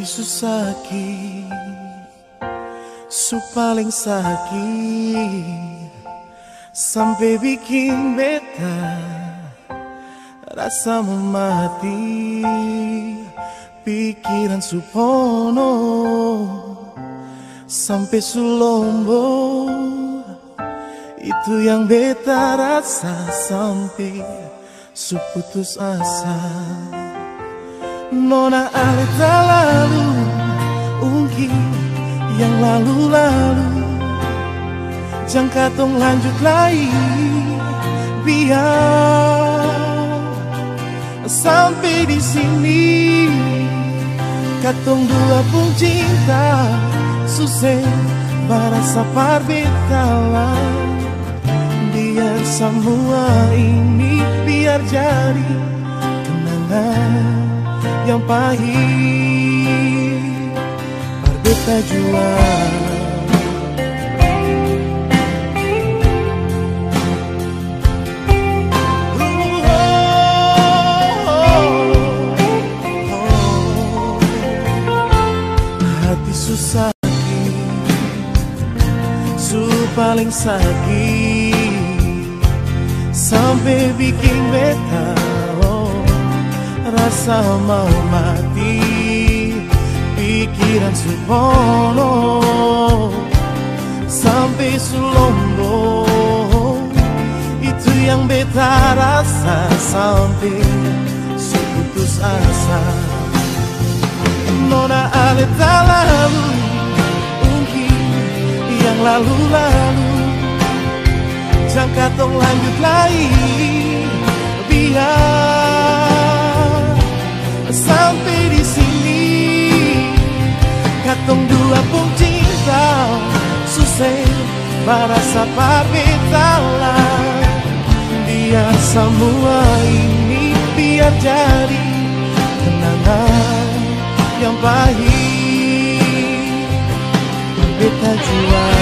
hati sakit Su paling sakit Sampai bikin beta Rasa memati Pikiran supono Sampai sulombo Itu yang beta rasa. Sampai suputus asa Nona alita lalu Ungki yang lalu-lalu. Jangan tong lanjut lagi Biar Sampai di sini. Katong dua pun cinta Susah Barasa parbetala Biar semua ini Biar jadi Kenangan yang pahit. Berbeta jual. Hati susah Su paling sakit. Sampai bikin beta rasa mau mati. Pikiran supono Sampai sulombo Itu yang beta rasa Sampai seputus asa. Nona aleta lalu Ungki yang lalu-lalu. Jangan tong lanjut lagi Biar sampai di sini. Katong dua pun cinta Susah merasa pamitalah Biar semua ini biar jadi kenangan yang pahit. Beta jual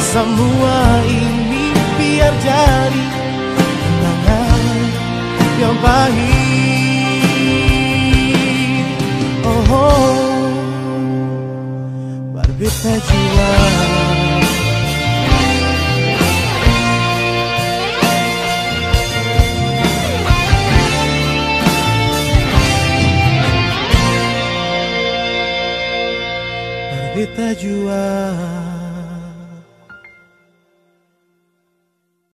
semua ini biar jadi kenangan yang pahit. Oh, oh. Barbita jiwa. Barbita jiwa